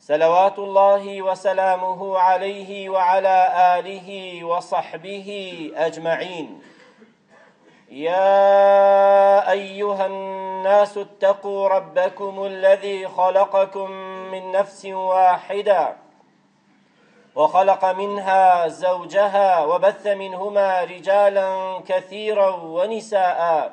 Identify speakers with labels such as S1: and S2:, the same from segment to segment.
S1: صلوات الله وسلامه عليه وعلى آله وصحبه أجمعين يا أيها الناس اتقوا ربكم الذي خلقكم من نفس واحدة وخلق منها زوجها وبث منهما رجالا كثيرا ونساءً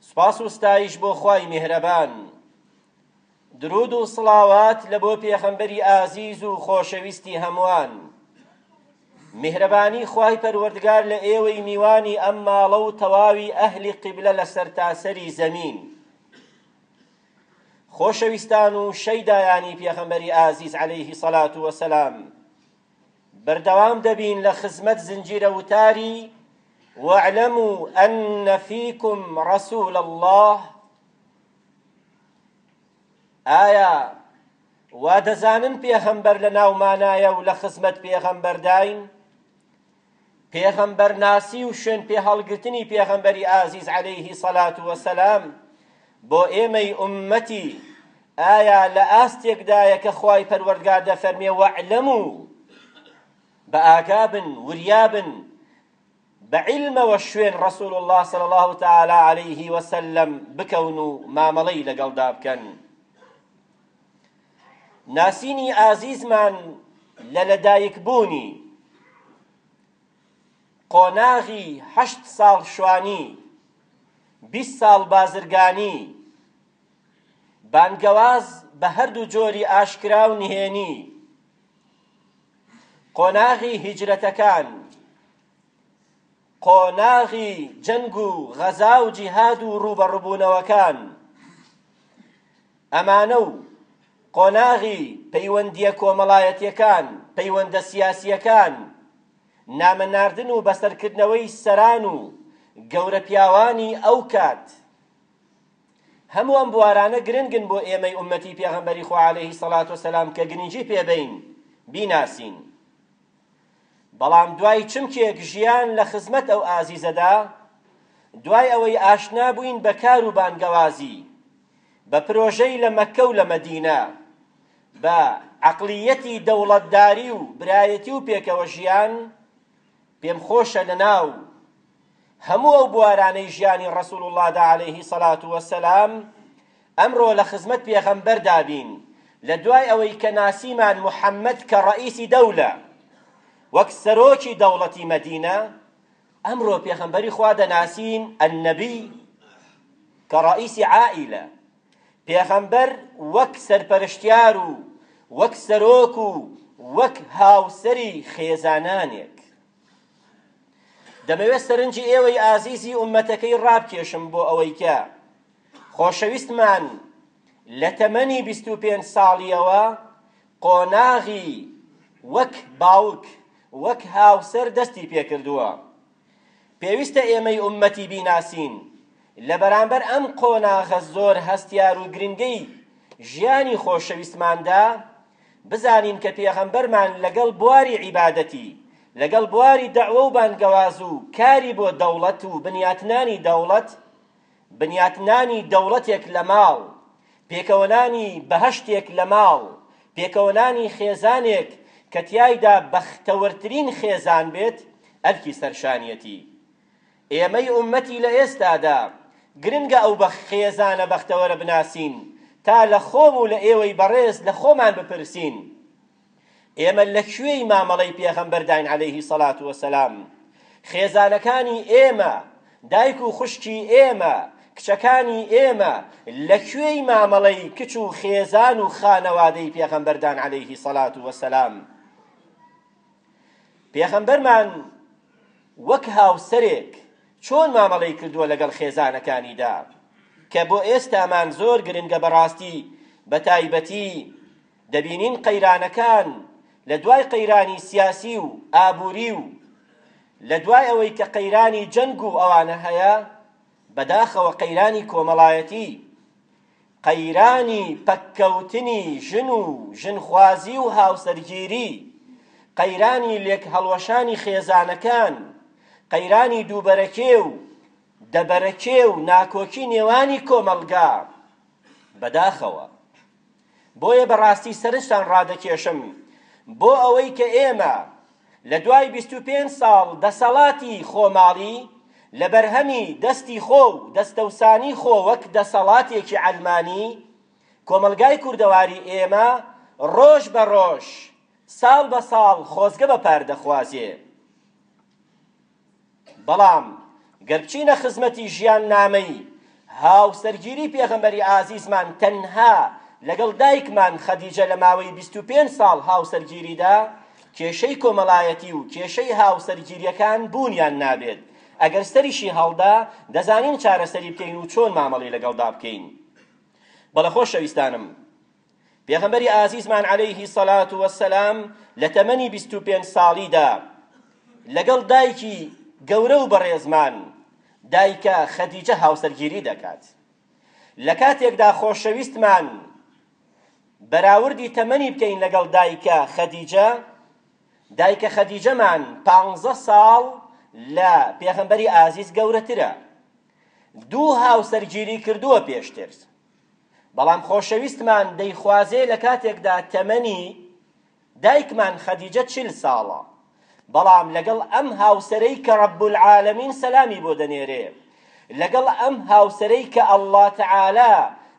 S1: سوپاس و ستایش بۆ خوای میهرەبان درود و صڵاوات لە بۆ پێخەمبەری ئازیز و خۆشەویستی هەمووان میهرەبانی خوای پەروەردگار لە ئێوەی میوانی ئەم ماڵە و تەواوی ئەهلی قیبلە لە سەرتاسەری زەمین خۆشەویستان و شەیدایانی پێخەمبەری ئازیز عەلەیهی سەلات وەسەلام بەردەوام دەبین لە خزمەت زنجیرە وتاری واعلموا أن فيكم رسول الله ئایا وا دەزانن پێغەمبەر لە ناومانایە و لە خزمەت پێغەمبەرداین؟ پێغەمبەرناسی و شوێن پێهەڵگرتنی پێغەمبەری ئازیز علیه صلات و سلام بۆ ئێمەی ئوممەتی ئایا لە ئاستێکدایە کە خوای پەروەردگار دەفەرمێ وەعلەمو بە ئاگا بن وریا بن بە عیلمەوە شوێن ڕسول الله صلی الله تعالی عليه وسلم بکەون و مامەڵەی لەگەڵدا بکەن ناسینی ئازیزمان لە لەدایکبوونی، قۆناغی هەشت ساڵ شوانی، بیست ساڵ بازرگانی، بانگەواز بە هەردوو جۆری ئاشکرا و نهێنی، قۆناغی هیجرەتەکان، قۆناغی جەنگ و غەزا و جیهاد و ڕووبەڕووبوونەوەکان، ئەمانە و قۆناغی پەیوەندییە کۆمەڵایەتییەکان، پەیوەندە سیاسییەکان، نامە ناردن و بەسەرکردنەوەی سەران و گەورە پیاوانی ئەو کات، هەموو ئەم بوارانە گرنگن بۆ ئێمەی ئوممەتی پێغەمبەری خوا علیە سڵات و سلام کە گرنگی پێبەین بیناسین. بەڵام دوای چمکێک ژیان لە خزمەت ئەو ئازیزەدا، دوای ئەوەی ئاشنا بووین بە کار و بانگەوازی، بە پرۆژەی لە مەککە و لە مەدینە، بە عەقڵییەتی دەوڵەتداری و برایەتی و پێکەوە ژیان، پێم خۆشە لەناو هەموو ئەو بوارانەی ژیانی ڕەسووڵڵادا عەلەیهی سەڵات وەسەلام، ئەمڕۆ لە خزمەت پێغەمبەردا بین لە دوای ئەوەی کە ناسیمان محەمەد کە ڕەئیسی دەولە وەک سەرۆکی دەوڵەتی مەدینە ئەمڕۆ پێغەمبەری خوا دەناسین النبی کە ڕەئیسی عائیلە پێغەمبەر وەک سەرپەرشتیار و وەک سەرۆک و وەک هاوسەری خێزانانێک دەمەوێت سەرنجی ئێوەی ئازیزی ئومەتەکەی ڕابکێشم بۆ ئەوەی کە خۆشەویستمان لە تەمەنی بیست و پێنج ساڵییەوە قۆناغی وەک باوک، وەک هاوسەر دەستی پێکردووە. پێویستە ئێمەی ئوممەتی بیناسین، لە بەرامبەر ئەم قۆناغە زۆر هەستیار و گرنگەی ژیانی خۆشەویستماندا، بزانین کە پێغەمبەرمان لەگەڵ بواری عیبادەتی، لەگەڵ بواری دەعوە و بانگەواز و کاری بۆ دەوڵەت و بنیاتنانی دەوڵەت، بنیاتنانی دەوڵەتێک لە ماڵ، پێکەوەنانی بەهەشتێک لە ماڵ، پێکەوەنانی خێزانێک کە تیایدا بەختەوەرترین خێزان بێت، ئەرکی سەرشانیەتی ئێمەی ئوممەتی لە ئێستادا، گرنگە ئەو خێزانە بەختەوەرە بناسین تا لە خۆم و لە ئێوەی بەڕێز لە خۆمان بپرسین، ئێمە لە کوێی مامەڵەی پێغەمبەرداین علیه صلوة و سلام خێزانەکانی ئێمە دایک و خوشکی ئێمە کچەکانی ئێمە لە کوێی مامەڵەی کچ و خێزان و خانەوادەی پێغەمبەردان عەلەیهی سەلات وەسەلام پێغەمبەرمان وەک هاوسەرێک چۆن مامەڵەی کردووە لەگەڵ خێزانەکانیدا کە بۆ ئێستامان زۆر گرنگە بەڕاستی بە تایبەتی دەبینین قەیرانەکان لە دوای قەیرانی سیاسی و ئابووری و لە دوای ئەوەی کە قەیرانی جەنگ و ئەوانە هەیە بەداخەوە قەیرانی کۆمەڵایەتی قەیرانی پەککەوتنی ژن و ژنخوازی و هاوسەرگیری قەیرانی لێک هەڵوەشانی خێزانەکان قەیرانی دووبەرەکێ و دەبەرەکێ و ناکۆکی نێوانی کۆمەڵگا بەداخەوە بۆیە بە ڕاستی سەرنجتان ڕادەکێشم بۆ ئەوەی کە ئێمە لە دوای بیست و پێنج ساڵ دەسەڵاتی خۆماڵی لە بەرهەمی دەستی خۆ و دەستەوسانی خۆ وەک دەسەڵاتێکی عەلمانی کۆمەڵگای کوردەواری ئێمە ڕۆژ بە ڕۆژ ساڵ بە ساڵ خۆزگە بە پار دەخوازێ بەڵام گەر بچینە خزمەتی ژیان نامەی هاوسەرگیری پێغەمبەری ئازیزمان تەنها لەگەڵ دایکمان خەدیجە لە ماوەی بیست و پێنج ساڵ هاوسەرگیریدا کێشەی کۆمەڵایەتی و کێشەی هاوسەرگیریەکان بوونیان نابێت ئەگەر سەریشی هەڵدا دەزانین چارەسەری بکەین و چۆن مامەڵی لەگەڵدا بکەین بەڵە خۆشەویستانم پێغەمبەری ئازیزمان عەلەیهی سەڵات وەسەلام لە تەمەنی بیست و پێنج ساڵیدا لەگەڵ دایکی گەورە و بەڕێزمان دایکە خەدیجە هاوسەرگیری دەکات لە کاتێکدا خۆشەویستمان بەراوردی تەمەنی بکەین لەگەڵ دایکە خەدیجە دایکە خەدیجەمان پانزە ساڵ لە پێغەمبەری ئازیز گەورەترە دوو هاوسەرگیری کردووە پێشتر بەڵام خۆشەویستمان دەیخوازێ لە کاتێکدا تەمەنی دایکمان خەدیجە چل ساڵە بەڵام لەگەڵ ئەم هاوسەرەی کە رب العالمین سەلامی بۆ دەنێرێ لەگەڵ ئەم هاوسەرەی کە اللە تعالی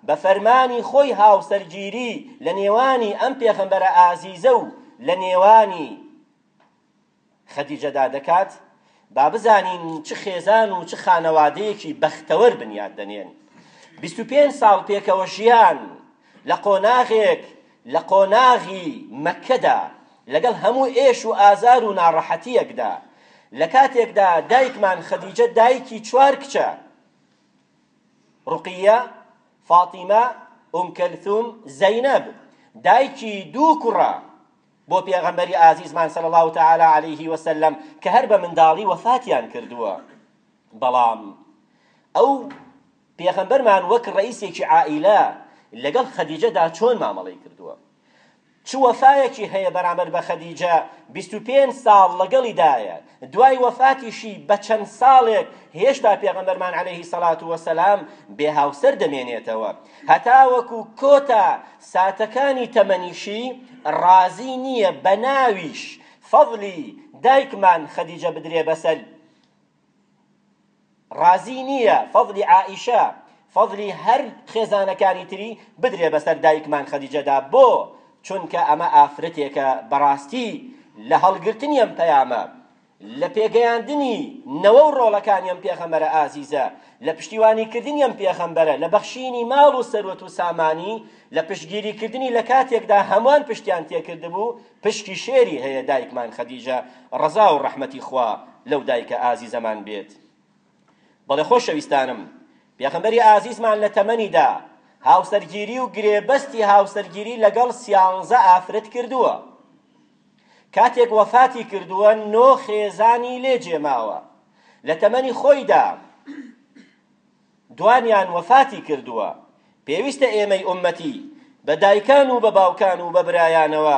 S1: بە فەرمانی خۆی هاوسەرگیری لە نێوانی ئەم پێغەمبەرە ئازیزە و لە نێوانی خەدیجەدا دەکات، با بزانین چ خێزان و چ خانەوادەیەکی بەختەوەر بنیات دەنێن. بیست و پێنج ساڵ پێکەوە ژیان لە قۆناغێک لە قۆناغی مەککەدا، لەگەڵ هەموو ئێش و ئازار و ناڕەحەتییەکدا، لە کاتێکدا دایکمان خەدیجە دایکی چوار کچە، ڕوقیە، فاتیمە، ئوم کەلثوم، زەینەب، دایکی دوو کوڕە، بۆ پێغەمبەری ئازیزمان صلی اللە تعالی علیه وسلم کە هەر بە منداڵی وەفاتیان کردووە بەڵام ئەو پێغەمبەرمان وەک ڕئیسێکی عائیلە لەگەڵ خەدیجەدا چۆن مامەڵەی کردووە چ وەفایەکی هەیە بەرامبەر بە خەدیجە 25 ساڵ لەگەڵیدایە دوای وەفاتیشی بە چەند ساڵێک هێشتا پێغەمبەرمان عەلەیهی سەڵات وەسەلام بێ هاوسەر دەمێنێتەوە هەتاوەکو کۆتا ساتەکانی تەمەنیشی ڕازی نییە بە ناویش فەضلی دایکمان خەدیجە بدرێ بەسەر ڕازی نییە فەزلی عائیشە فەزلی هەر خێزانەکانی تری بدرێ بەسەر دایکمان خەدیجەدا بۆ؟ چونکە ئەمە ئافرەتێکە بەڕاستی لە هەڵگرتنی ئەم پەیامە لە پێگەیاندنی نەوە و ڕۆڵەکانی ئەم پێغەمبەرە ئازیزە لە پشتیوانی کردنی ئەم پێغەمبەرە لە بەخشینی ماڵ و سەروەت و سامانی لە پشتگیری کردنی لە کاتێکدا هەموان پشتیان تێکردبوو پشکی شێری هەیە دایکمان خەدیجە ڕەزا و ڕەحمەتی خوا لەو دایکە ئازیزەمان بێت بەڵێ خۆشەویستانم پێغەمبەری ئازیزمان لە تەمەنیدا هاوسەرگیری و گرێبەستی هاوسەرگیری لەگەڵ سیانزە ئافرەت کردووە کاتێک وەفاتی کردووە نۆ خێزانی لێ جێماوە لە تەمەنی خۆیدا دوانیان وەفاتی کردووە، پێویستە ئێمەی ئوممەتی بە دایکان و بە باوکان و بە برایانەوە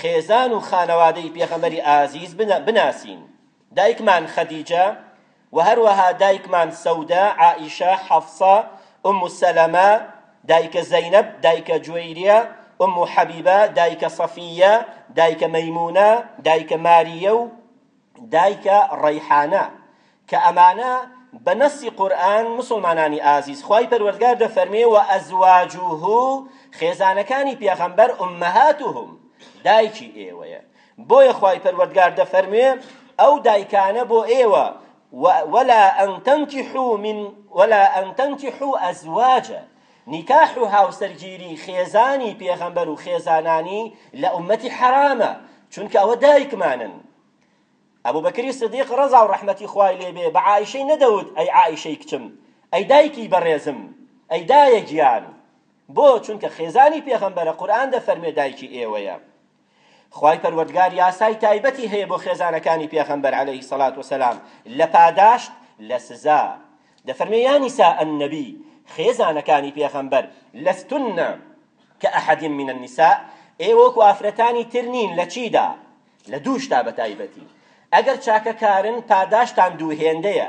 S1: خێزان و خانەوادەی پێغەمبەری ئازیز بناسین، دایکمان خەدیجە و هەروەها دایکمان سەودە، عائیشە، حەفسە، ئوممو سەلەمە، دایکە زەینەب، دایکە جوەیریە، ئوممو حەبیبە، دایکە سەفییە، دایکە مەیموونە، دایکە مارییە و. دایکە ڕەیحانە، کە ئەمانە بە نەسی قورئان موسڵمانانی ئازیز خوای پەروەردگار دەفەرموێ، وەئەزواجوه خێزانەکانی پێغەمبەر ئوممەهاتوهم دایکی ئێوەیە بۆیە خوای پەروەردگار دەفەرموێ ئەو دایکانە بۆ ئێوە ولا ان تنکحوا من ولا ان تنکحوا ازواجه نیکاح و هاوسەرگیری خێزانی پێغەمبەر و خێزانانی لە ئوممەتی حەرامە چونکە ئەوە دایکمانن ئەبو بەکری صدیق ڕەزا و ڕەحمەتی خوای لێبێ بە عائیشەی نەدەوت ئەی عائیشەی کچم ئەی دایکی بەڕێزم ئەی دایە گیان بۆ چونکە خێزانی پێغەمبەرە قورئان دەفەرمێ دایکی ئێوەیە خوای پەروەردگار یاسای تایبەتی هەیە بۆ خێزانەکانی پێغەمبەر علیە الصلوە و السلام لە پاداشت لە سزا دەفەرمێ یا نساء النبی خێزانەکانی پێغەمبەر لەستن کەئەحەد من النساء ئێوە وەکو ئافرەتانی تر نین لە چیدا لە دووشتا بە تایبەتی ئەگەر چاکەکارن پاداشتان دوو هێندەیە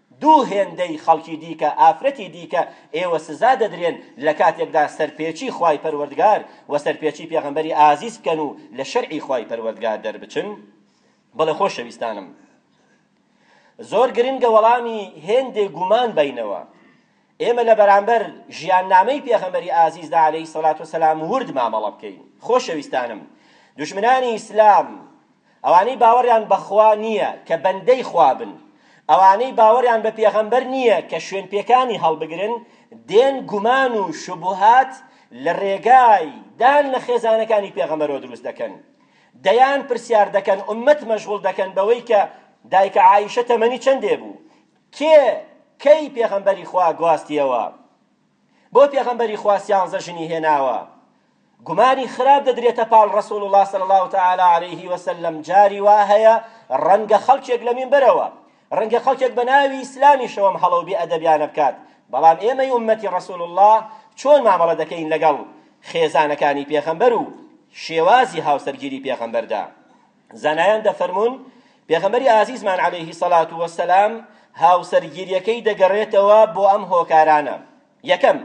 S1: دوو هێندەی خەڵکی دیکە، ئافرەتی دیکە، ئێوە سزا دەدرێن، لە کاتێکدا سەرپێچی خوای پەروەردگار و سەرپێچی پێغەمبەری ئازیز بکەن و لە شەرعی خوای پەروەردگار دەربچن؟ بەڵێ خۆشەویستانم زۆر گرنگە وەڵامی هێندێ گومان بەینەوە ئێمە لە بەرامبەر ژیاننامەی پێغەمبەری ئازیزدا عەلەیهی سەڵات و سەلام ورد مامەڵە بکەین. خۆشەویستانم، دوژمنانی ئیسلام، ئەوانەی باوەڕیان بە خوا نییە کە بەندەی خوا بن، ئەوانەی باوەڕیان بە پێغەمبەر نییە کە شوێنپێکانی هەڵبگرن، دێن گومان و شوبوهات لە رێگای دان لە خێزانەکانی پێغەمبەرەوە دروست دەکەن. دەیان پرسیار دەکەن، ئوممەت مەشغوڵ دەکەن بەوەی کە دایکە عائیشە تەمەنی چەندێ بوو؟ کێ کەی پێغەمبەری خوا گواستیەوە؟ بۆ پێغەمبەری خوا سیانزە ژنی هێناوە؟ گومانی خراپ دەدرێتە پاڵ ڕسول الله صلی الله تعالی علیه وسلم جاری وا هەیە ڕەنگە خەڵکێک لە مینبەرەوە ڕەنگە خەڵکێک بە ناوی ئیسلامیشەوەم هەڵە و بێئەدەبیانە بکات بەڵام ئێمەی ئومەتی ڕسول الله چۆن مامەڵە دەکەین لەگەڵ خێزانەکانی پێغەمبەر و شێوازی هاوسەرگیری پێغەمبەردا زانایان دەفەرموون پێغەمبەری ئازیزمان عەلەیهی سەڵات وەسەلام هاوسەرگیریەکەی دەگەڕێتەوە بۆ ئەم هۆکارانە یەکەم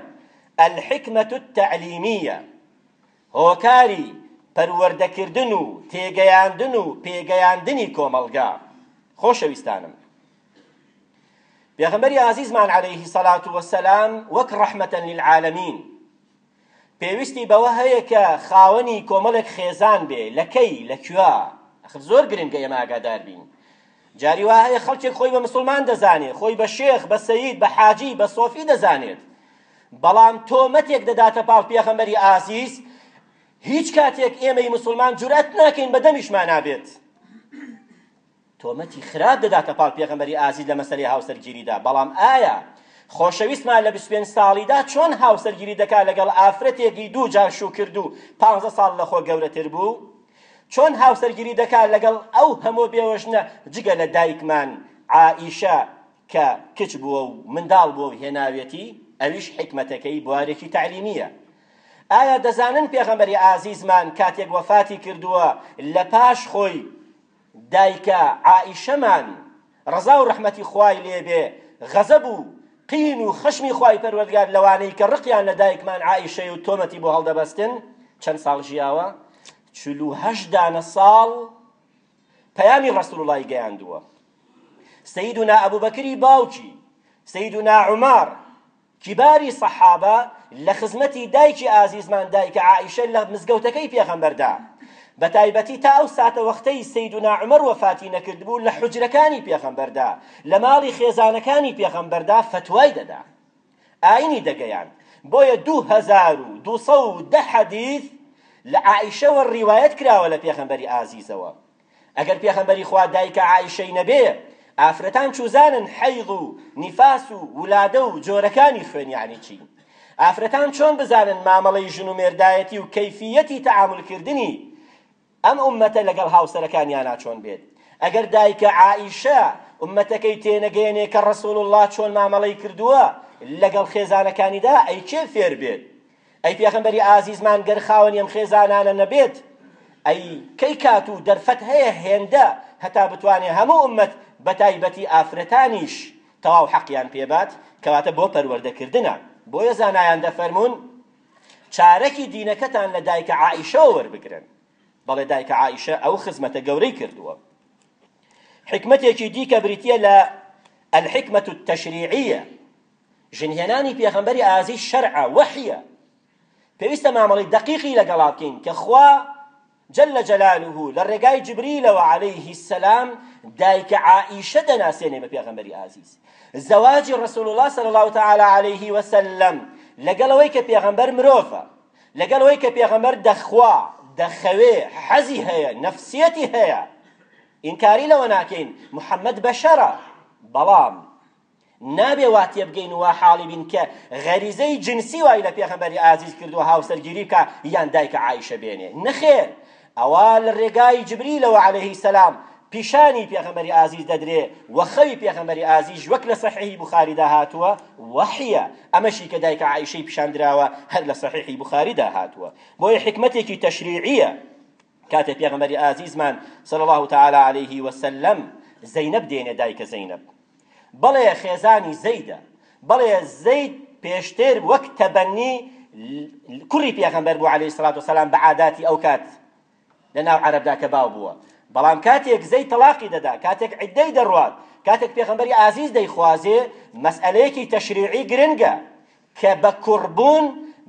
S1: الحکمة التعلیمیە هۆکاری پەروەردەکردن و تێگەیاندن و پێگەیاندنی کۆمەڵگا خۆشەویستانم پێغەمبەری ئازیزمان عەلەیهی سەڵات وەسەلام وەک ڕەحمەتەن للعالەمین پێویستی بەوە هەیە کە خاوەنی کۆمەڵێک خێزان بێ لە کەی لە کوێ ئەخر زۆر گرنگە ئێمە ئاگادار بین جاری وا هەیە خەڵکێک خۆی بە مسلمان دەزانێ خۆی بە شێخ بە سەید بە حاجی بە سۆفی دەزانێت بەڵام تۆمەتێک دەداتە پاڵ پێغەمبەری ئازیز هیچ کاتێک ئێمەی مسلمان جورئەت ناکەین بە دەمیشمان نابێت تۆمەتی خراپ دەداتە پاڵ پێغەمبەری ئازیز لە مەسەلەی هاوسەرگیریدا، بەڵام ئایا خۆشەویستمان لە بیست و پێنج ساڵیدا چۆن هاوسەرگیری دەکات لەگەڵ ئافرەتێکی دوو جار شوو کرد و پانزە ساڵ لە خۆ گەورەتر بوو؟ چۆن هاوسەرگیری دەکات لەگەڵ ئەو هەموو بێوەژنە جگە لە دایکمان عائیشە کە کچ بووە و منداڵ بووە و هێناویەتی، ئەویش حیکمەتەکەی بوارێکی تەعلیمییە. ئایا دەزانن پێغەمبەری ئازیزمان کاتێک وەفاتی کردووە لە پاش خۆی، دایکە عائیشەمان ڕەزا و ڕەحمەتی خوای لێ بێ غەزەب و قین و خەشمی خوای پەروەردگار لەوانەی کە ڕقیان لە دایکمان عائیشەیە و تۆمەتی بۆ هەڵدەبەستن چەند ساڵ ژیاوە؟ چل و هەشت دانە ساڵ پەیامی ڕەسوڵڵای گەیاندووە سەیدونا ئەبوبەکری باوکی سەیدونا عومەر کیباری صەحابە لە خزمەتی دایکی ئازیزمان دایکە عائیشە لە مزگەوتەکەی پێغەمبەردا بەتایبەتی تا ئەو ساتەوەختەی سەیدونا عومەر وەفاتی نەکردبوو لە حوجرەکانی پێغەمبەردا لە ماڵی خێزانەکانی پێغەمبەردا فەتوای دەدا ئاینی دەگەیاند بۆیە دوو هەزار و دوو سەد و دە حەدیث لە عائیشەوە ڕیوایەت کراوە لە پێغەمبەری ئازیزەوە ئەگەر پێخەمبەری خوا دایکە عائیشەی نەبێ ئافرەتان چوزانن حەیض و نیفاس و ولادە و جۆرەکانی خوێن یەعنی چی ئافرەتان چۆن بزانن مامەڵەی ژن و مێردایەتی و کەیفیەتی تەعامول کردنی ئەم ئومەتە لەگەڵ هاوسەرەکانیانا چۆن بێت ئەگەر دایکە عائیشە ئومەتەکەی تێنەگەیەنێ کە ڕەسوڵ اللە چۆن مامەڵەی کردووە لەگەڵ خێزانەکانیدا ئەی کێ فێر بێت ئەی پێغەمبەری ئازیزمان گەر خاوەنی ئەم خێزانانە نەبێت ئەی کەی کات و دەرفەت هەیە هێندە هەتا بتوانێ هەموو ئوممەت بەتایبەتی ئافرەتانیش تەواو حەقیان پێبات کەواتە بۆ پەروەردەکردنە بۆیە زانایان دەفەرموون چارەکی دینەکەتان لە دایکە عائیشەوە وەربگرن بەڵێ دایکە عائیشە ئەو خزمەتە گەورەی کردووە حکمتێکی دیکە بریتیە لە الحکمة التشریعیە ژن هێنانی پێغەمبەری ئازیز شەرعە وەحیە پێویستە مامەڵەی دەقیقی لەگەڵا بکەین کە خوا جل جلاله لە ڕێگای جبریلەوە عليه السلام دایک عائیشە دەناسێنێ بە پێغەمبەری ئازیز زەواجی رسول الله صلی الله تعالی عليه وسلم لەگەڵ ئەوەی کە پێغەمبەر مرۆڤە لەگەڵ ئەوەی کە پێغەمبەر دەخوا دەخەوێ حەزی هەیە نەفسیەتی هەیە ئینکاری لەوە ناکەین محەممەد بەشەرە بەڵام نابێ وا تێبگەین و وا حاڵی بین کە غەریزەی جنسی وای لە پێغەمبەری ئازیز کردووە هاوسەرگیری بکا یان دایکە عائیشە بێنێ نەخێر ئەوە لە ڕێگای جبریلەوە عەلەیهی سەلام پیشانی پێغەمبەری ئازیز دەدرێ و خەوی پێغەمبەری ئازیز وەک لە صحیحی بخاریدا هاتووە وەحیە ئەمەشی کە دایکە عائیشەی پیشان دراوە هەر لە صحیحی بخاریدا هاتووە بۆیە حکمەتێکی تەشریعیە کاتێ پێغەمبەری ئازیزمان صلی الله تعالی علیه و سلم زینب دێنێ دایکە زینب بەڵێ خێزانی زەیدە بەڵێ زەید پێشتر وەک تەبەنی کوڕی پێغەمبەر بوو عەلەیهی سڵات وسەلام بە عاداتی ئەو کات لەناو عەرەبدا کە باو بووە بەڵام کاتێک زەی تەلاقی دەدا کاتێک عیدەی دەڕوات کاتێک پێغەمبەری ئازیز دەیخوازێ مەسئەلەیەکی تەشریعی گرنگە کە بە کوڕ بوون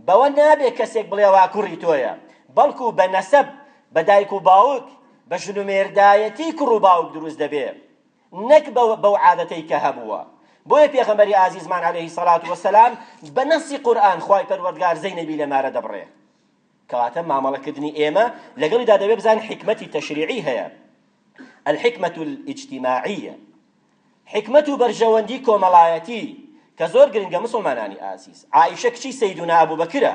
S1: بەوە نابێ کەسێک بڵێ وا کوڕی تۆیە، بەڵکو بە نەسەب، بە دایک و باوک، بە ژن و مێردایەتی کوڕ و باوک دروست دەبێ، نەک بەو عادەتەی کە هەبووە. بۆیە پێغەمبەری ئازیزمان علیە سەڵات وسلام بە نەسی قورئان خوای پەروەردگار زەینەبی لە مارە دەبڕێ. کەواتە مامەڵە کردنی ئێمە لەگەڵیدا دەبێ بزانین حیکمەتی تەشریعی هەیە، الحکمە الاجتماعیە. حیکمەت و بەرژەوەندی کۆمەڵایەتی کە زۆر گرنگە مسوڵمانانی ئازیز عائیشە کچی سەیدونا ئەبو بەکرە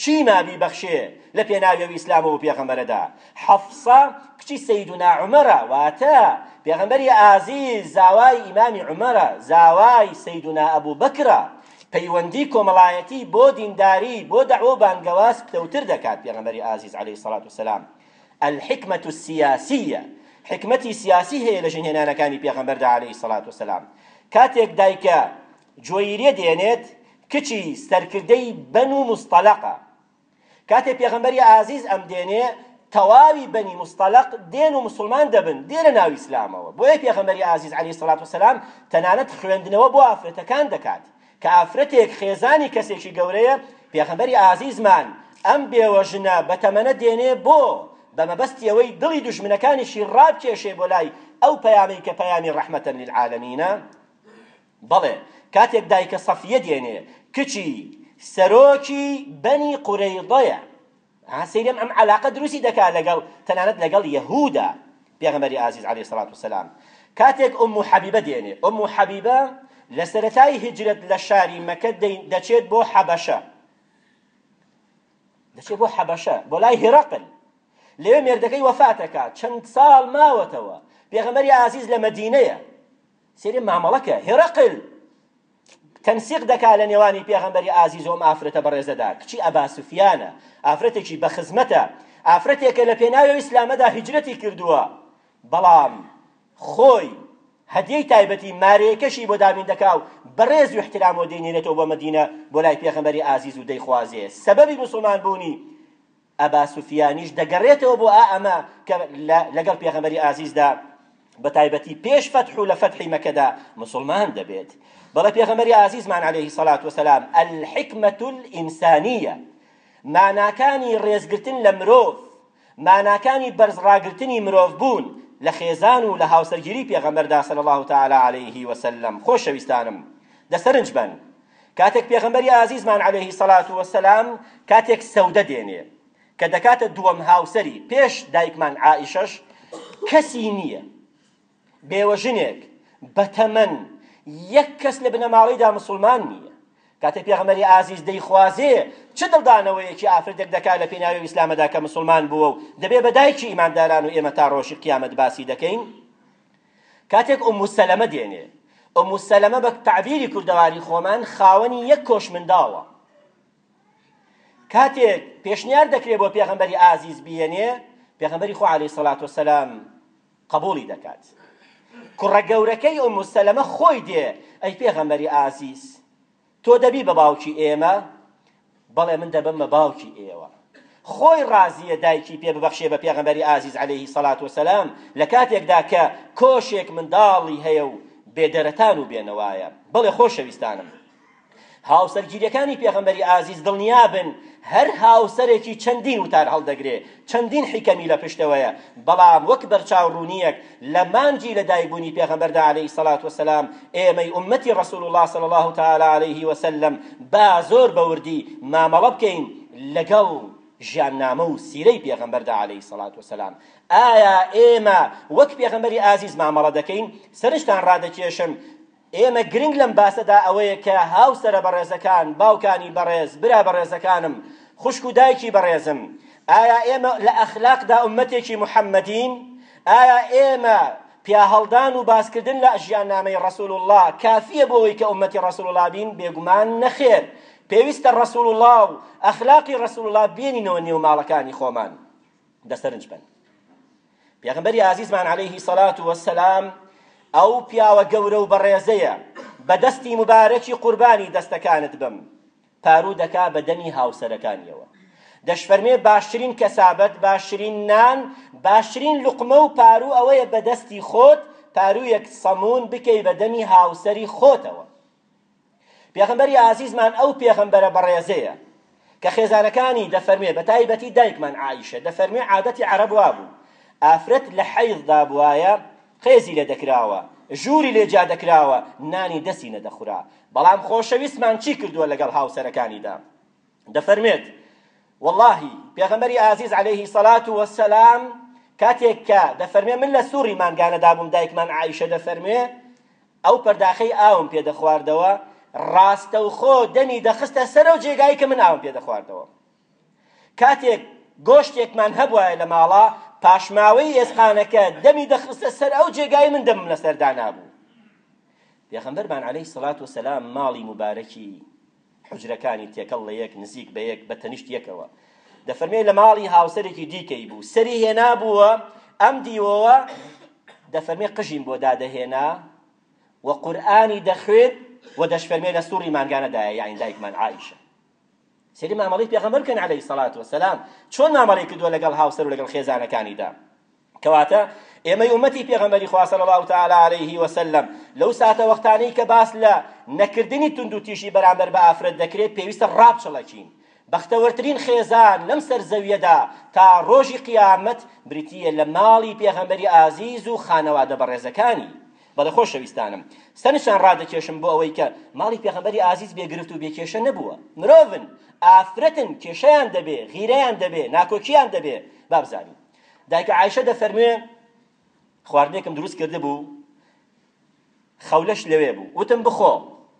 S1: چی ما بیبەخشێ لە پێناوی ئەو ئیسلامە و پێغەمبەرەدا حەفسە کچی سەیدونا عومەرە واتە پێغەمبەری ئازیز زاوای ئیمامی عومەرە زاوای سەیدونا ئەبو بەکرە پەیوەندی کۆمەڵایەتی بۆ دینداری بۆ دەعوە و بانگەواز پتەوتر دەکات پێغەمبەری ئازیز علیە سەڵات و سەلام الحکمە السیاسیە، حیکمەتی سیاسی هەیە لە ژن هێنانەکانی پێغەمبەردا علیە الصلوە والسلام، کاتێک دایکە جوەیریە دێنێت کچی سەرکردەی بەنو موستەلەقە، کاتێ پێغەمبەری ئازیز ئەم دێنێ تەواوی بەنی موستەلەق دێن و موسڵمان دەبن دێ لە ناو ئیسلامەوە، بۆیە پێغەمبەری ئازیز علیە الصلوە والسلام تەنانەت خوێندنەوە بۆ ئافرەتەکان دەکات کە ئافرەتێک خێزانی کەسێکی گەورەیە، پێغەمبەری ئازیزمان ئەم بێوەژنە بەتەمەنە دێنێ بۆ؟ بە مەبەستی ئەوەی دڵی دوژمنەکانیشی ڕابکێشێ بۆ لای ئەو پەیامەی کە پەیامی ڕەحمەتەن للعالمینە؟ بەڵێ، کاتێک دایکە صەفییە دێنێ، کچی سەرۆکی بەنی قورەیضەیە، ئەها سەیرم ئەم عەلاقە دروستی دەکا لەگەڵ تەنانەت لەگەڵ یەهودا پێغەمبەری ئازیز علیە سەڵات و سەلام کاتێک ئومو حەبیبە دێنێ ئومو حەبیبە لە سەرەتای هیجرەت لە شاری مەکە دەچێت بۆ حەبەشە دەچێت بۆ حەبەشە بۆ لای هرقل لەوێ مێردەکەی وەفاتەکە چەند ساڵ ماوەتەوە پێغەمبەری ئازیز لە مەدینەیە سێری مامەڵەکە هرقل تەنسیق دەکات لە نێوانی پێغەمبەری ئازیزو ئەم ئافرەتە بەڕێزەدا، کچی ئەبا سوفیانە، ئافرەتێکی بە خزمەتە، ئافرەتێکە لە پێناوی ئیسلامەدا هیجرەتی کردووە، بەڵام خۆی هەدیەی تایبەتی مارەیەکەشی بۆ دابین دەکاو بەڕێزو ئیحترامەوە دەینێرێتەوە بۆ مەدینە بۆ لای پێغەمبەری ئازیزو دەیخوازێ سەبەبی موسڵمان بوونی ئەبا سوفیانیش دەگەرێتەوە بۆ ئا ئەمە کە لە لەگەڵ پێغەمبەری ئازیزدا بەتایبەتی پێش فەتح و لە فەتحی مەکەدا موسڵمان دەبێت بەڵێ پێغەمبەری ئازیزمان علیه الصلاة والسلام الحکمة الانسانیە ماناکانی ڕێزگرتن لە مرۆڤ ماناکانی بەرز ڕاگرتنی مرۆڤ بوون لە خێزان و لە هاوسەرگیری پێغەمبەردا صلی الله تعالی علیه وسلم خۆشەویستانم دەسەرنج بن کاتێک پێغەمبەری ئازیزمان علیە سەڵا و سەلام کاتێک سەودە دێنێ کە دەکاتە دووەم هاوسەری پێش دایکمان عائیشەش کەسی نییە بێوە ژنێک بەتەمەن یەک کەس لە بنەماڵەیدا مسلمان نییە کاتێک پێغەمەری ئازیز دەیخوازێ چ دڵدانەوەیەکی ئافرەتێک دەکات لە پێناوی ئیسلامەدا کە مسلمان بووە و دەبێ بە دایکی ئیمانداران و ئێمە تا ڕۆژی قیامەت باسی دەکەین کاتێک ئومو سەلەمە دێنێ، ئومو سەلەمە بە تەعبیری کوردەواری خۆمان خاوەنی یەک کۆش منداڵە. کاتێک پێشنیار دەکرێ بۆ پێغەمبەری ئازیز بیێنێ، پێغەمبەری خۆ عەلەیهی سەڵات وەسەلام قەبوڵی دەکات. کوڕە گەورەکەی ئومو سەلەمە خۆی دێ، ئەی پێغەمبەری ئازیز، تۆ دەبی بە باوکی ئێمە؟ بەڵێ من دەبم بە باوکی ئێوە. خۆی ڕازییە دایکی پێ ببەخشێ بە پێغەمبەری ئازیز عەلەیهی سەڵات و سەلام لە کاتێکدا کە کۆشێک منداڵی هەیە و بێ دەرەتان و بێ نەوایە. بەڵێ خۆشەویستانم. هاوسەرگیریەکانی پێغەمبەری ئازیز دڵنیابن هەر هاوسەرێکی چەندین وتار هەڵدەگرێ، چەندین حیکەمی لە پشتەوەیە، بەڵام وەک بەرچاو ڕوونییەک لە مانگی لە دایک بوونی پێغەمبەردا علیە سەڵات وسلام ئێمەی ئوممەتی ڕسول اللە صلی اللە تعالی علیە وسلم با زۆر بە وردی مامەڵە بکەین لەگەڵ ژیاننامە و سیرەی پێغەمبەردا علیە سەڵات وسلام ئایا ئێمە وەک پێغەمبەری ئازیز مامەڵە دەکەین سەرنجتان ڕادەکێشم ئێمە گرنگ لەم باسەدا ئەوەیە کە هاوسەرە بەڕێزەکان، باوکانی بەڕێز، برا بەڕێزەکانم، خوشک و دایکی بەڕێزم، ئایا ئێمە لە ئەخلاقدا ئوممەتێکی محەممەدین؟ ئایا ئێمە پیاهەڵدان و باسکردن لە ژیاننامەی ڕەسوول اللە کافییە بۆ ئەوەی کە ئوممەتی ڕەسوول اللە بین؟ بێگومان نەخێر، پێویستە ڕەسوول اللە و ئەخلاقی ڕەسوول اللە بێنینەوە نێو ماڵەکانی خۆمان. دەسەرنج بن. پێغەمبەری ئازیزمان علیه سەلات وسلام ئەو پیاوە گەورە و بەڕێزەیە بە دەستی مبارەکی قوربانی دەستەکانت بم پارو دەکا بە دەمی هاوسەرەکانیەوە دەشفەرمێ باشترین کەسابەت باشترین نان باشترین لقمە و پارو ئەوەیە بە دەستی خۆت پارویەک سەمون بکەی بە دەمی هاوسەری خۆتەوە پێغەمبەری ئازیزمان ئەو پێغەمبەرە بەڕێزەیە کە خێزانەکانی دەفەرموێ بە تایبەتی دایکمان عائیشە دەفەرموێ عادەتی عەرەب وابوو ئافرەت لە حەیضدا بوایە قێزی لێ دەکراوە ژووری لێ جیا دەکراوە نانی دەسی نەدەخورا بەڵام خۆشەویستمان چی کردووە لەگەڵ هاوسەرەکانیدا دەفەرمێت واللهی پێغەمبەری ئازیز عەلەیهی سەلات وەسەلام کاتێک کە دەفەرمێ من لە سوڕی مانگانەدا بووم دایکمان عائیشە دەفەرموێ ئەو پەرداخەی ئاوم پێ دەخواردەوە، ڕاستەوخۆ دەمی دەخستە سەر ئەو جێگایەی کە من ئاوم پێ دەخواردەوە. کاتێک گۆشتێکمان هەبوایە لە ماڵا، پاشماوەی ئێسقانەکە دەمی دەخستە سەر ئەو جێگایەی من دەمم لەسەر دانابوو. پێغەمبەرمان عەلەیهی سڵات وسەلام ماڵی موبارەکی، حوجرەکانی تێکەڵ لە یەک، نزیک بە یەک، بە تەنیشت یەکەوە. دەفەرموێ لە ماڵی هاوسەرێکی دیکەی بوو، سەری هێنابووە ئەم دیوەوە، دەفەرموێ قژیم بۆ دادەهێنا و قورئانی دەخوێند و دەشفەرموێ لە سوڕی مانگانەدایە، یەعنی دایکمان عائیشە. سەیری مامەڵەی پێغەمبەر بکەن عەلەیهی سەڵات وەسەلام، چۆن مامەڵەی کردووە لەگەڵ هاوسەر و لەگەڵ خێزانەکانیدا. کەواتە ئێمەی ئومەتی پێغەمبەری خوا صلی الله تعالی علیه و سلم لەو ساتە وەختانەی کە باس لە نەکردنی توندوتیژی بەرامبەر بە ئافرەت دەکرێت پێویستە ڕابچڵەکین بەختەوەرترین خێزان لەم سەر زەویەدا تا ڕۆژی قیامەت بریتییە لە ماڵی پێغەمبەری ئازیز و خانەوادە بەڕێزەکانی بەڵێ خۆشەویستانم سەرنجتان ڕادەکێشم بۆ ئەوەی کە ماڵی پێغەمبەری ئازیز بێگرفت و بێکێشە نەبووە مرۆڤن ئافرەتن کێشەیان دەبێ غیرەیان دەبێ ناکۆکیان دەبێ بابزانین دایکە عایشە دەفەرموێ خواردنێکم دروست کرد بوو خەولەش لەوێ بوو وتم بخۆ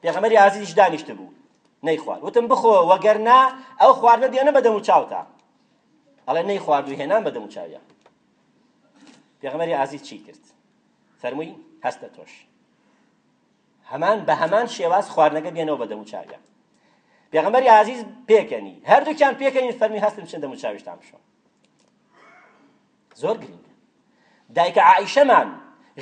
S1: پێغەمەری ئازیزیش دانیشت بوو نەیخوارد وتم بخۆ وەگەرنا ئەو خواردنە دێنە بەدەم و چاوتا ئەڵێ نەیخوارد و هێنان بەدەم و چاویە پێغەمەری ئازیز چی کرد فەرمووی هەستە تۆش هەمان بە هەمان شێواز خواردنەکە بێنەوە بەدەم و چاویە پێغەمەری ئازیز پێکەنی هەردووکیان پێکەنی فەرمی هەستم چندە و چاویشتان بشۆن زۆر گرنگە دایکە عائیشەمان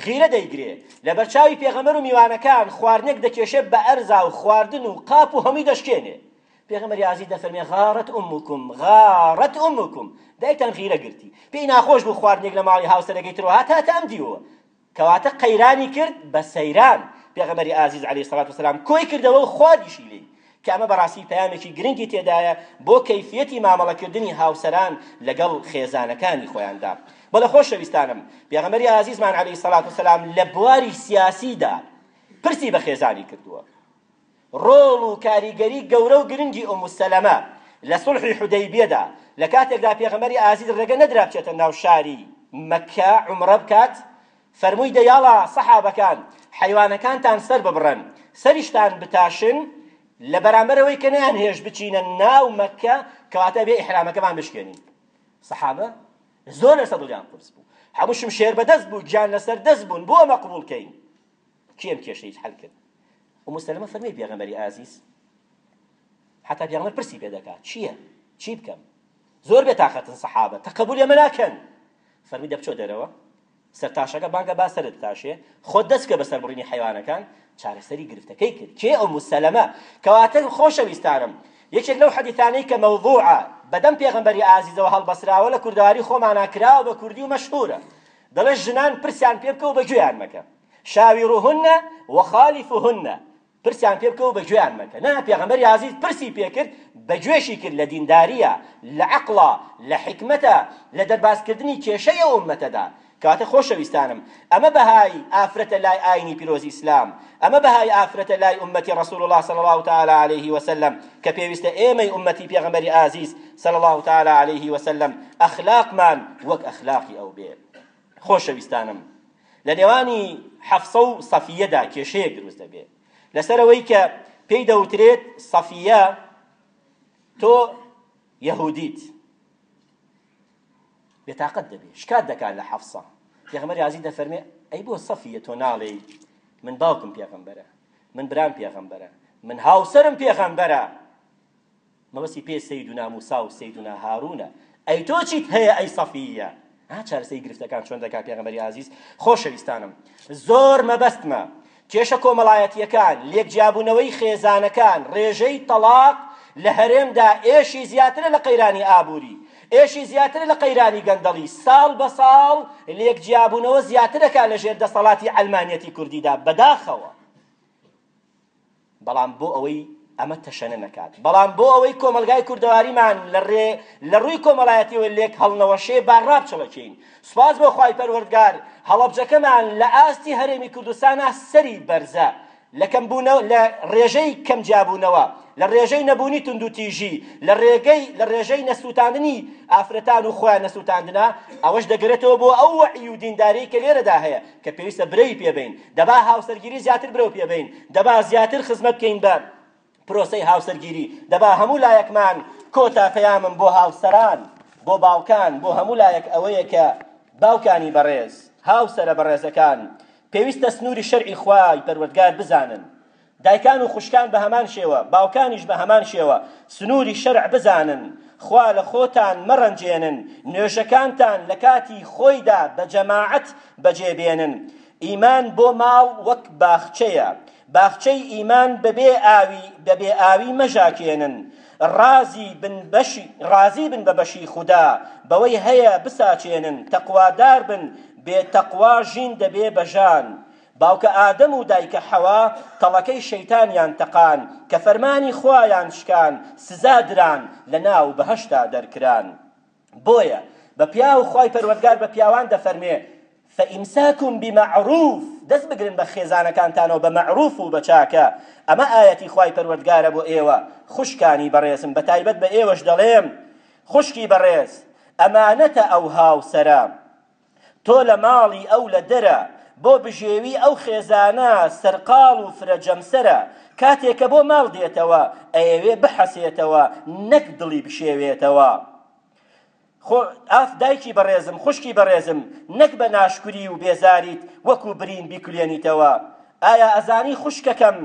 S1: غیرە دەیگرێ لەبەر چاوی پێغەمەر و میوانەکان خواردنێک دەکێشێ بە ئەرزا و خواردن و قاپ و هەمووی دەشکێنێ پێغەمەر یازی دەفەرمێ غارت ئومکم غارت ئومکم دایکتان غیرە گرتی پێی ناخۆش بوو خواردنێک لە ماڵی هاوسەرەکەی ترۆ هات هاتە ئەم دیوە کەواتە قەیرانی کرد بە سەیران، پێغەمبەری ئازیز عەلەیهی سەڵات و سەلام کۆی کردەوە و خواردیشی لێی، کە ئەمە بەڕاستی پەیامێکی گرنگی تێدایە بۆ کەیفیەتی مامەڵەکردنی هاوسەران لەگەڵ خێزانەکانی خۆیاندا. بەڵێ خۆشەویستانم، پێغەمبەری ئازیزمان عەلەیهی سەڵات و سەلام لە بواری سیاسیدا پرسی بە خێزانی کردووە، ڕۆڵ و کاریگەری گەورە و گرنگی ئوم سەلەمە لە سوڵحی حودەیبیەدا، لە کاتێکدا پێغەمبەری ئازیز ڕێگە نەدرا بچێتە ناو شاری مەککە عومڕە بکات، فەرمووی دەیاڵە سەحابەکان حەیوانەکانتان سەر ببڕن، سەریشتان بتاشن لە بەرامبەر ئەوەی کە نەیانهێشت بچینە ناو مەککە کەواتە ئەبێ ئیحرامەکەمان بشکێنین. سەحابە زۆر لەسەر دڵیان قورس بوو، هەموو شمشێر بەدەست بوو، گیان لەسەر دەست بوون، بۆ ئەمە قبوڵ کەین؟ کێ ئەم کێشەیەی حەل کرد؟ ئومو سەلەمە فەرمووی پێغەمبەری ئازیز حتا پێغەمبەر پرسی پێ دەکات چییە؟ چی بکەم؟ زۆر بێتاقەتن سەحابە تەقەبولی ئەمە ناکەن فەرمی دەبچۆ دەرەوە سەرتاشەکە بانگە با سەرت تاشێ خۆ دەستکە بە سەربڕینی حیوانەکان چارەسەری گرفتەکەی کرد کێ ئەو مسەلەمە کەواتە خۆشەویستانم یەکێک لەو حەدیثانەی کە مەوضوعە بەدەم پێغەمبەری ئازیزەوە هەڵبەسراوە لە کوردەواری خۆمانا کراوە بە کوردی و مەشهورە دەڵێت ژنان پرسیان پێ بکە و بە گوێیان مەکە، شاورهن وخالفهن، پرسیان پێ بکە و بە گوێیان مەکە، نا، پێغەمبەری عەزیز پرسی پێ کرد، بە گوێشی کرد، لە دیندارییە، لە عەقڵە، لە حیکمەتە، لە دەربازکردنی کێشەی ئەو ئوممەتەدا. کەواتە خۆشەویستانم، ئەمە بەهای ئافرەتە لای ئاینی پیرۆزی ئیسلام، ئەمە بەهای ئافرەتە لای ئوممەتی رسول اللە صلی اللە تعالی علیە وسلم، کە پێویستە ئێمەی ئوممەتی پێغەمبەری ئازیز، صلی اللە تعالی علیه وسلم، ئەخلاقمان وەک ئەخلاقی ئەو بێ. خۆشەویستانم، لە نێوانی حەفسە و سەفییەدا کێشەیەک دروست دەبێ، لەسەر ئەوەی کە پێی دەوترێت سەفییە تۆ یەهودیت. بێتاقەت دەبێ، شکات دەکات لە حەفسە. پێغەمبەر عزیز دەفەرمێ ئەی بۆ سەفیە تۆ ناڵێی من باوکم پێغەمبەرە من برام پێغەمبەرە من هاوسەرم پێغەمبەرە مەبەستی پێ سەیدونا موسا و سەیدونا هارونە ئەی تۆ چیت هەیە ئەی سەفیە ها چارەسەری گرفتەکان چۆن دەکا پێغەمبەری ئازیز خۆشەویستانم زۆر مەبەستمە کێشە کۆمەڵایەتیەکان لێک جیابوونەوەی خێزانەکان ڕێژەی تەڵاق لە هەرێمدا ئێشی زیاترە لە قەیرانی ئابووری ئێشی زیاترە لە قەیرانی گەندەڵی ساڵ بە ساڵ لێک جیابوونەوە زیاترەکە لە ژێر دەسەڵاتی ئەلمانیەتی کوردیدا بەداخەوە بەڵام بۆ ئەوەی ئەمە تەشەنە نەکات، بەڵام بۆ ئەوەی کۆمەڵگای کوردەواریمان لە ڕێ لە ڕووی کۆمەڵایەتیەوە لێک هەڵنەوەشێ با ڕابچڵەکێین. سوپاس بۆ خوای پەروەردگار هەڵەبجەکەمان لە ئاستی هەرێمی کوردستانا سەری بەرزە لە کەم بوونە لە ڕێژەی کەم جیابوونەوە لە ڕێژەی نەبوونی توندوتیژی لە ڕێگەی لە ڕێژەی نەسووتاندنی ئافرەتان و خۆیان نەسووتاندنە ئەوەش دەگەرێتەوە بۆ ئەو وەعی و دینداریەی کە لێرەدا هەیە کە پێویستە برەوی پێ بەین، دەبا هاوسەرگیری زیاتر برەو پێ بەین، دەبا زیاتر خزمەت بکەین بە پرۆسەی هاوسەرگیری، دەبا هەموو لایەکمان کۆتا پەیامم بۆ هاوسەران، بۆ باوکان، بۆ هەموو لایەک ئەوەیە کە باوکانی بەڕێز، هاوسەرە بەڕێزەکان پێویستە سنووری شەرعی خوای پەروەردگار بزانن، دایکان و خوشکان بەهەمان شێوە، باوکانیش بەهەمان شێوە سنووری شەرع بزانن، خوا لە خۆتان مەڕەنجێنن، نوێژەکانتان لە کاتی خۆیدا بە جەماعەت بەجێ بێنن، ئیمان بۆ ماڵ وەک باخچەیە، باخچەی ئیمان بەبێ ئاوی بە بێ ئاوی مەژاکێنن، ڕازی بن بە بەشی خودا بەوەی هەیە بساچێنن، تەقوادار بن، بێ تەقوا ژین دەبێ بە ژان. باوکە ئادەم و دایکە حەوا تەڵەکەی شەیتانیان تەقان کە فەرمانی خوایان شکان سزا دران لە ناو بەهەشتا دەرکران بۆیە بە پیاو خوای پەروەردگار بە پیاوان دەفەرموێ فامساکم بمعروف دەست بگرن بە خێزانەکانتانەوە بە معروف و بە چاکە ئەمە ئاەتی خوای پەروەردگارە بۆ ئێوە خوشکانی بەڕێزم بە تایبەت بە ئێوەش دەڵێم خوشکی بەڕێز ئەمانەتە ئەو هاوسەرە تۆ لە ماڵی ئەو لە دەرە بۆ بژێوی ئەو خێزانە سەرقاڵ و فرە جەمسەرە، کاتێ کە بۆ ماڵ دێتەوە ئەیەوێ بحەسێتەوە نەک دڵی بشێوێتەوە. خۆ ئاخ دایکی بەڕێزم خوشکی بەڕێزم نەک بە ناشکوری و بێزاریت وەکو برین بیکولێنیتەوە ئایا ئەزانی خوشکەکەم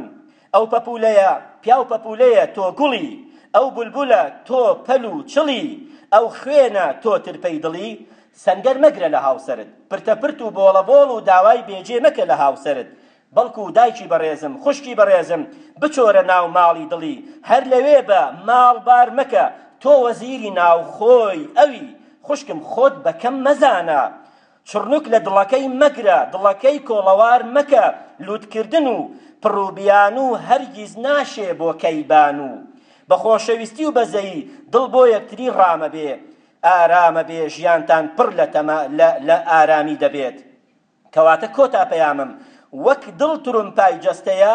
S1: ئەو پەپوولەیە پیاو پەپوولەیە تۆ گوڵی، ئەو بولبولە تۆ پەل و چڵی، ئەو خوێنە تۆ ترپەی دڵی، سەنگەر مەگرە لە هاوسەرت، پرتەپرت و بۆڵەبۆڵ و داوای بێجێ مەکە لە هاوسەرت، بەڵکو دایکی بەڕێزم، خوشکی بەڕێزم، بچۆرە ناو ماڵی دڵی، هەر لەوێ بە، ماڵ بار مەکە، تۆ وەزیری ناوخۆی، ئەوی، خوشکم خۆت بەکەم مەزانە، چڕنوک لە دڵەکەی مەگرە، دڵەکەی کۆڵەوار مەکە، لوتکردن و پڕ و بیانوو هەرگیز ناشێ بۆ کەیبان و بە خۆشەویستی و بەزەیی دڵ بۆ یەکتری ڕامە بێ، ئارامە بێ ژیانتان پڕ لە تەما لە ئارامی دەبێت. کەواتە کۆتا پەیامم وەک دڵ ترومپای جەستەیە،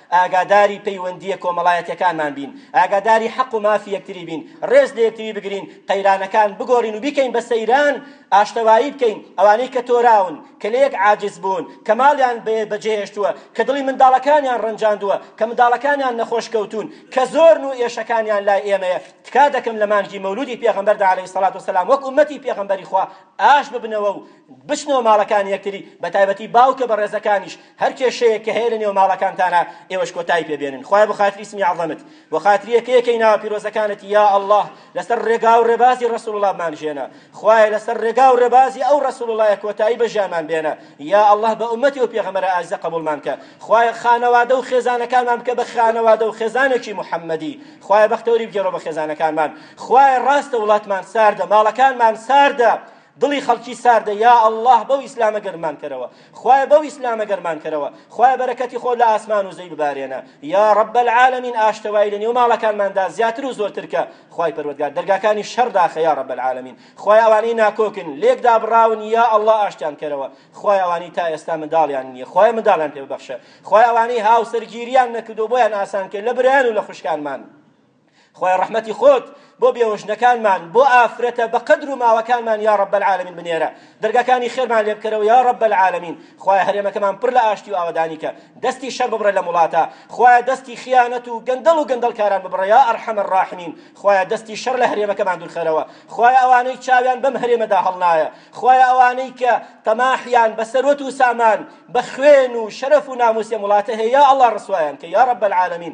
S1: ئاگاداری پەیوەندییە کۆمەڵایەتییەکانمان بین، ئاگاداری حەق و مافی یەکتری بین، ڕێز لە یەکتری بگرین، قەیرانەکان بگۆڕین و بیکەین بە سەیران، ئاشتەوایی بکەین، ئەوانەی کە تۆراون، کە لە یەک عاجز بوون، کە ماڵیان بەجێهێشتووە، کە دڵی منداڵەکانیان ڕەنجاندووە، کە منداڵەکانیان نەخۆش کەوتوون، کە زۆرن و ئێشەکانیان لای ئێمەیە، تکا دەکەم لە مانگی مەولوودی پێغەمبەردا علیە الصلوة والسلام وەک ئوممەتی پێغەمبەری خوا ئاش ببنەوە و بچنەوە ماڵەکانی یەکتری، بەتایبەتی باوکە بەڕێزەکانیش، هەر کێشەیەک کە هەیە لە نێو ماڵەکانتانا ئێوەش کۆتایی پێ بێنن خوایە بە خاتری اسمی اعظمت بە خاتری یەکە یەکەی ناوە پیرۆزەکانت یا اللە لەسەر ڕێگا و ڕێبازی رسول اللە بمانژێنە خوایە لەسەر ڕێگا و ڕێبازی ئەو رسول اللە کۆتایی بە ژیانمان بێنە یا اللە بە ئومەتی و پێغەمبەرە ئازیزە قبوڵمان کە خوایە خانەوادە و خێزانەکانمان بکە بە خانەوادە و خێزانێکی محمدی خوایە بەختەوری بگێڕەوە بە خێزانەکانمان خوایە ڕاستە وڵاتمان ساردە ماڵەکانمان ساردە دڵی خەڵکی ساردە یا اللە بەو ئیسلامە گەرممان کەرەوە خوایە بەو ئیسلامە گەرمان کەرەوە خوایە بەرەکەتی خۆت لە ئاسمان و زەوی ببارێنە یا رب العالمین ئاشتەوایی لە نێو ماڵەکانماندا زیاتر و زۆرتر کە خوای پەروەردگار دەرگاکانی شەڕ داخە یا رب العالمین خوایە ئەوانەی ناکۆکن لێک دابڕاون یا اللە ئاشتیان کەرەوە خوایە ئەوانەی تا ئێستا منداڵیان نییە خوایە منداڵیان پێ ببەخشە خوایە ئەوانەی هاوسەرگیریان نەکردو بۆیان ئاسان کە لە برایان و لە خوشکانمان خوایە ڕەحمەتی خۆت بۆ بێوەژنەکانمان بۆ ئافرەتە بە قەدر و ماوەکانمان یا رب العالمین بنێرە دەرگاکانی خێرمان لێ بکەرەوە یا رب العالمین خوایە هەرێمەکەمان پڕ لە ئاشتی و ئاوەدانی کە دەستی شەر ببڕە لەم وڵاتە خوایە دەستی خیانەت و گەندەڵ و گەندەڵکاران ببڕە یا ئەرحەم الراحمین خوایە دەستی شەر لە هەرێمەکەمان دوورخەرەوە خوایە ئەوانەی چاویان بەم هەرێمەدا هەڵنایە خوایە ئەوانەی کە تەماحیان بە سەروەت و سامان بە خوێن و شەرەف و ناموسی وڵاتە هەیە یا الله ڕسوایان کە یا رب العالمین